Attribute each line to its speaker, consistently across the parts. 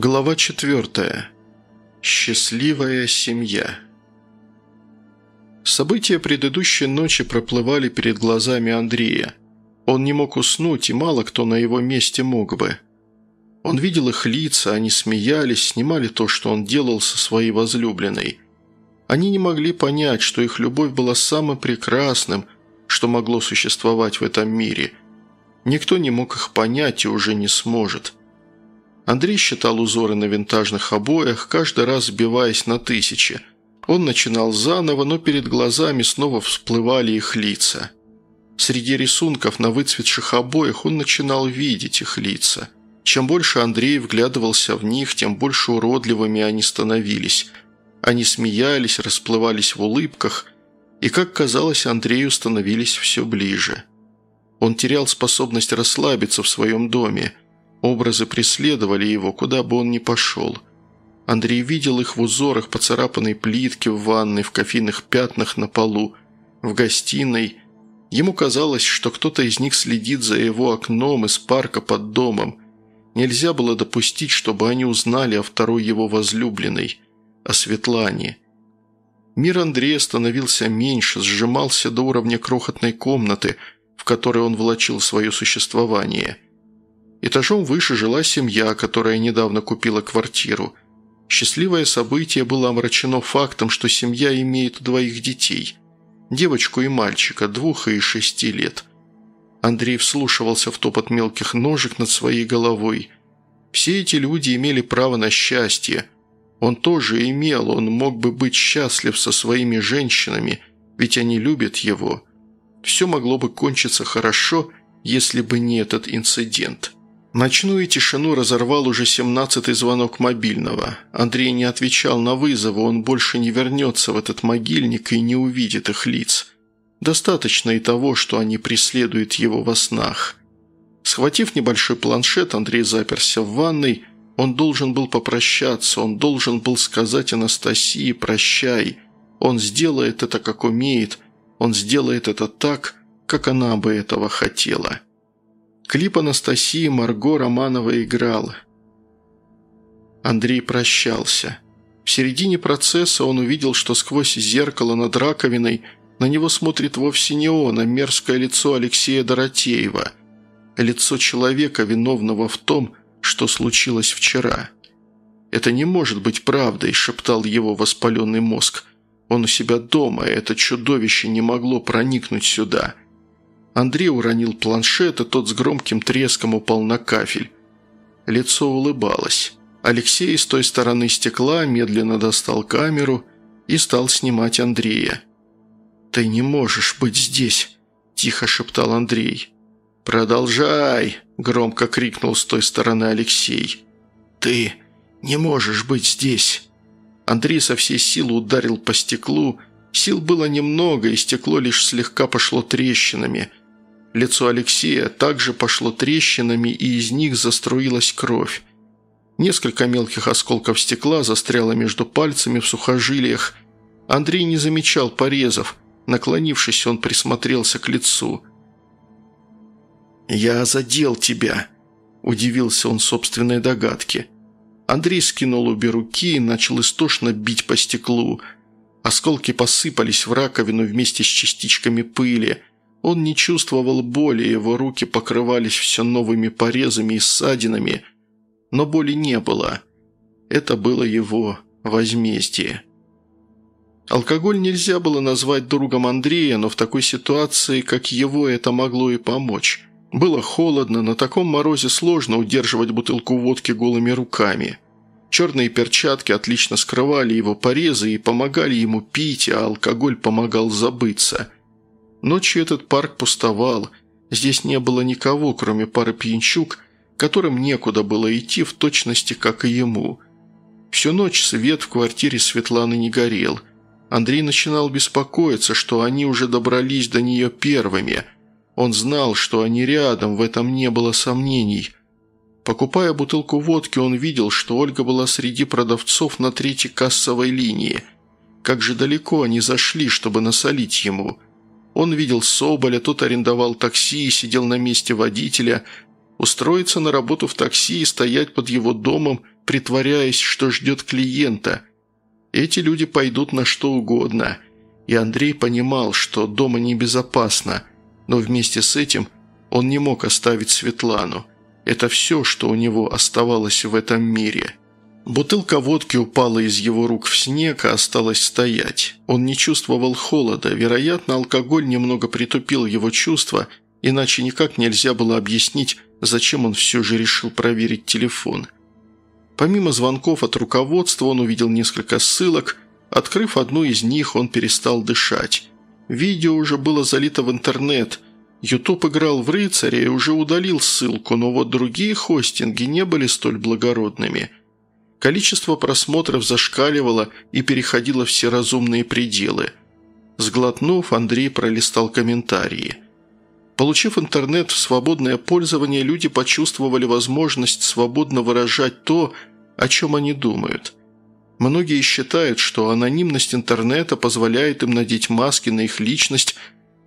Speaker 1: Глава четвертая. Счастливая семья. События предыдущей ночи проплывали перед глазами Андрея. Он не мог уснуть, и мало кто на его месте мог бы. Он видел их лица, они смеялись, снимали то, что он делал со своей возлюбленной. Они не могли понять, что их любовь была самым прекрасным, что могло существовать в этом мире. Никто не мог их понять и уже не сможет – Андрей считал узоры на винтажных обоях, каждый раз сбиваясь на тысячи. Он начинал заново, но перед глазами снова всплывали их лица. Среди рисунков на выцветших обоях он начинал видеть их лица. Чем больше Андрей вглядывался в них, тем больше уродливыми они становились. Они смеялись, расплывались в улыбках, и, как казалось, Андрею становились все ближе. Он терял способность расслабиться в своем доме – Образы преследовали его, куда бы он ни пошел. Андрей видел их в узорах поцарапанной плитки в ванной, в кофейных пятнах на полу, в гостиной. Ему казалось, что кто-то из них следит за его окном из парка под домом. Нельзя было допустить, чтобы они узнали о второй его возлюбленной, о Светлане. Мир Андрея становился меньше, сжимался до уровня крохотной комнаты, в которой он влачил свое существование – Этажом выше жила семья, которая недавно купила квартиру. Счастливое событие было омрачено фактом, что семья имеет двоих детей – девочку и мальчика, двух и шести лет. Андрей вслушивался в топот мелких ножек над своей головой. Все эти люди имели право на счастье. Он тоже имел, он мог бы быть счастлив со своими женщинами, ведь они любят его. Все могло бы кончиться хорошо, если бы не этот инцидент. Ночную тишину разорвал уже семнадцатый звонок мобильного. Андрей не отвечал на вызовы, он больше не вернется в этот могильник и не увидит их лиц. Достаточно и того, что они преследуют его во снах. Схватив небольшой планшет, Андрей заперся в ванной. Он должен был попрощаться, он должен был сказать Анастасии «прощай». Он сделает это, как умеет, он сделает это так, как она бы этого хотела. Клип Анастасии Марго Романова играла. Андрей прощался. В середине процесса он увидел, что сквозь зеркало над раковиной на него смотрит вовсе не он, а мерзкое лицо Алексея Доротеева. Лицо человека, виновного в том, что случилось вчера. «Это не может быть правдой», – шептал его воспаленный мозг. «Он у себя дома, и это чудовище не могло проникнуть сюда». Андрей уронил планшет, и тот с громким треском упал на кафель. Лицо улыбалось. Алексей с той стороны стекла медленно достал камеру и стал снимать Андрея. «Ты не можешь быть здесь», – тихо шептал Андрей. «Продолжай!» – громко крикнул с той стороны Алексей. «Ты не можешь быть здесь!» Андрей со всей силы ударил по стеклу. Сил было немного, и стекло лишь слегка пошло трещинами. Лицо Алексея также пошло трещинами, и из них заструилась кровь. Несколько мелких осколков стекла застряло между пальцами в сухожилиях. Андрей не замечал порезов. Наклонившись, он присмотрелся к лицу. «Я задел тебя», – удивился он собственной догадке. Андрей скинул обе руки и начал истошно бить по стеклу. Осколки посыпались в раковину вместе с частичками пыли – он не чувствовал боли, его руки покрывались все новыми порезами и ссадинами, но боли не было. Это было его возмездие. Алкоголь нельзя было назвать другом Андрея, но в такой ситуации, как его, это могло и помочь. Было холодно, на таком морозе сложно удерживать бутылку водки голыми руками. Черные перчатки отлично скрывали его порезы и помогали ему пить, а алкоголь помогал забыться – Ночью этот парк пустовал. Здесь не было никого, кроме пары пьянчук, которым некуда было идти в точности, как и ему. Всю ночь свет в квартире Светланы не горел. Андрей начинал беспокоиться, что они уже добрались до нее первыми. Он знал, что они рядом, в этом не было сомнений. Покупая бутылку водки, он видел, что Ольга была среди продавцов на третьей кассовой линии. Как же далеко они зашли, чтобы насолить ему – он видел Соболя, тот арендовал такси и сидел на месте водителя. Устроиться на работу в такси и стоять под его домом притворяясь, что ждет клиента. Эти люди пойдут на что угодно. И Андрей понимал, что дома небезопасно, но вместе с этим он не мог оставить Светлану. Это все, что у него оставалось в этом мире. Бутылка водки упала из его рук в снег, а осталась стоять. Он не чувствовал холода. Вероятно, алкоголь немного притупил его чувства, иначе никак нельзя было объяснить, зачем он все же решил проверить телефон. Помимо звонков от руководства, он увидел несколько ссылок. Открыв одну из них, он перестал дышать. Видео уже было залито в интернет. Ютуб играл в рыцаря и уже удалил ссылку, но вот другие хостинги не были столь благородными – Количество просмотров зашкаливало и переходило все разумные пределы. Сглотнув, Андрей пролистал комментарии. Получив интернет в свободное пользование, люди почувствовали возможность свободно выражать то, о чем они думают. Многие считают, что анонимность интернета позволяет им надеть маски на их личность,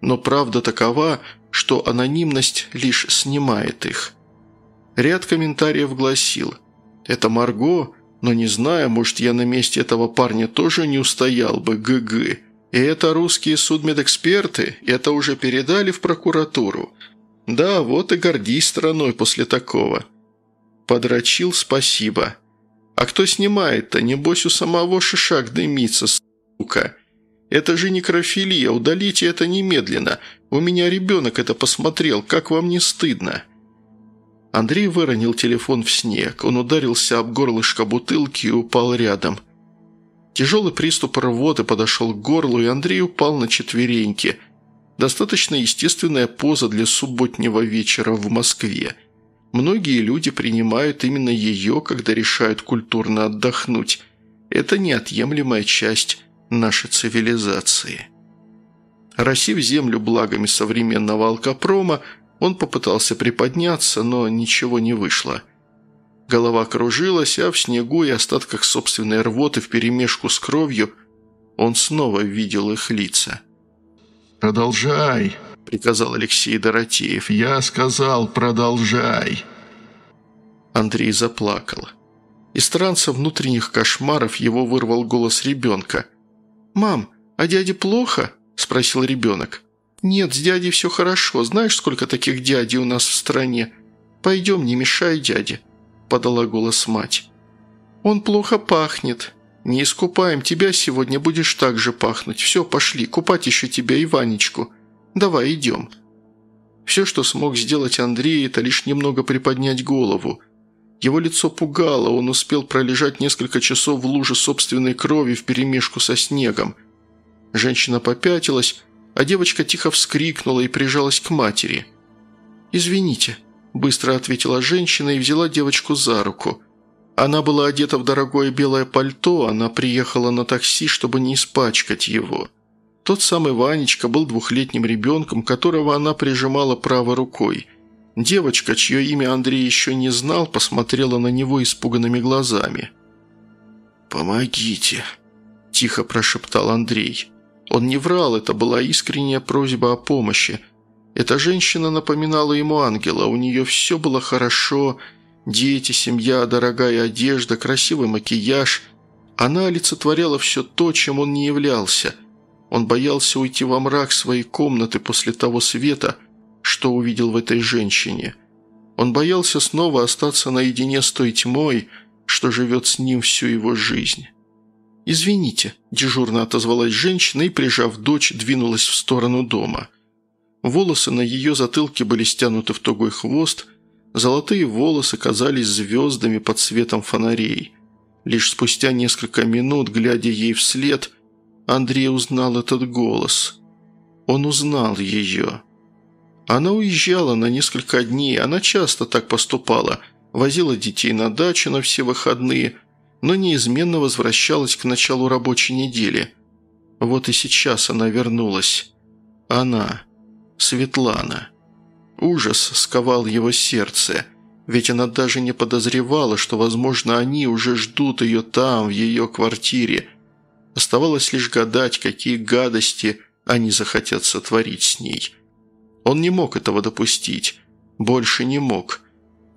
Speaker 1: но правда такова, что анонимность лишь снимает их. Ряд комментариев гласил «Это Марго, но не знаю, может, я на месте этого парня тоже не устоял бы, ГГ. И это русские судмедэксперты, это уже передали в прокуратуру. Да, вот и гордись страной после такого. Подрочил, спасибо. А кто снимает-то? Небось, у самого шишак дымится, сука. Это же некрофилия, удалите это немедленно. У меня ребенок это посмотрел, как вам не стыдно?» Андрей выронил телефон в снег. Он ударился об горлышко бутылки и упал рядом. Тяжелый приступ рвоты подошел к горлу, и Андрей упал на четвереньки. Достаточно естественная поза для субботнего вечера в Москве. Многие люди принимают именно ее, когда решают культурно отдохнуть. Это неотъемлемая часть нашей цивилизации. Росив землю благами современного алкопрома, он попытался приподняться, но ничего не вышло. Голова кружилась, а в снегу и остатках собственной рвоты вперемешку с кровью он снова видел их лица.
Speaker 2: «Продолжай», –
Speaker 1: приказал Алексей Доротеев.
Speaker 2: «Я сказал, продолжай».
Speaker 1: Андрей заплакал. Из транса внутренних кошмаров его вырвал голос ребенка. «Мам, а дяде плохо?» – спросил ребенок. «Нет, с дядей все хорошо. Знаешь, сколько таких дядей у нас в стране? Пойдем, не мешай дяде», – подала голос мать. «Он плохо пахнет. Не искупаем тебя сегодня, будешь так же пахнуть. Все, пошли, купать еще тебя и Ванечку. Давай, идем». Все, что смог сделать Андрей, это лишь немного приподнять голову. Его лицо пугало, он успел пролежать несколько часов в луже собственной крови вперемешку со снегом. Женщина попятилась, а девочка тихо вскрикнула и прижалась к матери. «Извините», – быстро ответила женщина и взяла девочку за руку. Она была одета в дорогое белое пальто, она приехала на такси, чтобы не испачкать его. Тот самый Ванечка был двухлетним ребенком, которого она прижимала правой рукой. Девочка, чье имя Андрей еще не знал, посмотрела на него испуганными глазами.
Speaker 2: «Помогите», – тихо прошептал Андрей.
Speaker 1: Он не врал, это была искренняя просьба о помощи. Эта женщина напоминала ему ангела, у нее все было хорошо, дети, семья, дорогая одежда, красивый макияж. Она олицетворяла все то, чем он не являлся. Он боялся уйти во мрак своей комнаты после того света, что увидел в этой женщине. Он боялся снова остаться наедине с той тьмой, что живет с ним всю его жизнь. «Извините», – дежурно отозвалась женщина и, прижав дочь, двинулась в сторону дома. Волосы на ее затылке были стянуты в тугой хвост, золотые волосы казались звездами под светом фонарей. Лишь спустя несколько минут, глядя ей вслед, Андрей узнал этот голос. Он узнал ее. Она уезжала на несколько дней, она часто так поступала, возила детей на дачу на все выходные – но неизменно возвращалась к началу рабочей недели. Вот и сейчас она вернулась. Она. Светлана. Ужас сковал его сердце, ведь она даже не подозревала, что, возможно, они уже ждут ее там, в ее квартире. Оставалось лишь гадать, какие гадости они захотят сотворить с ней. Он не мог этого допустить. Больше не мог.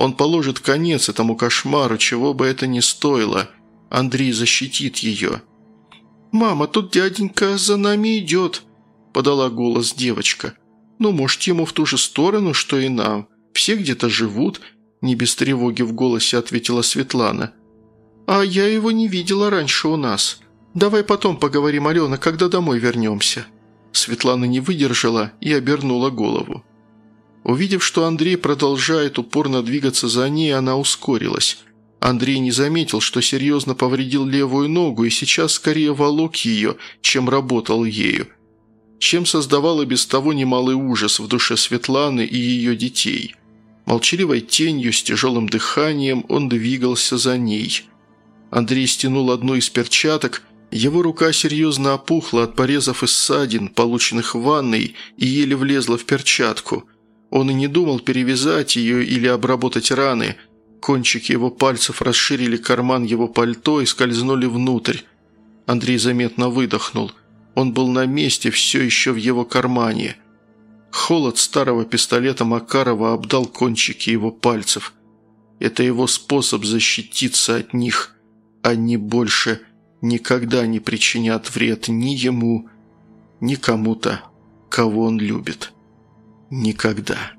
Speaker 1: Он положит конец этому кошмару, чего бы это ни стоило. Андрей защитит ее. «Мама, тут дяденька за нами идет», – подала голос девочка. «Ну, может, ему в ту же сторону, что и нам. Все где-то живут», – не без тревоги в голосе ответила Светлана. «А я его не видела раньше у нас. Давай потом поговорим, Алена, когда домой вернемся». Светлана не выдержала и обернула голову. Увидев, что Андрей продолжает упорно двигаться за ней, она ускорилась. Андрей не заметил, что серьезно повредил левую ногу и сейчас скорее волок ее, чем работал ею. Чем создавал и без того немалый ужас в душе Светланы и ее детей. Молчаливой тенью, с тяжелым дыханием он двигался за ней. Андрей стянул одну из перчаток, его рука серьезно опухла от порезов и ссадин, полученных в ванной, и еле влезла в перчатку. Он и не думал перевязать ее или обработать раны. Кончики его пальцев расширили карман его пальто и скользнули внутрь. Андрей заметно выдохнул. Он был на месте, все еще в его кармане. Холод старого пистолета Макарова обдал кончики его пальцев. Это его способ защититься от них. Они больше никогда не причинят вред ни ему, ни кому-то, кого он любит. Никогда.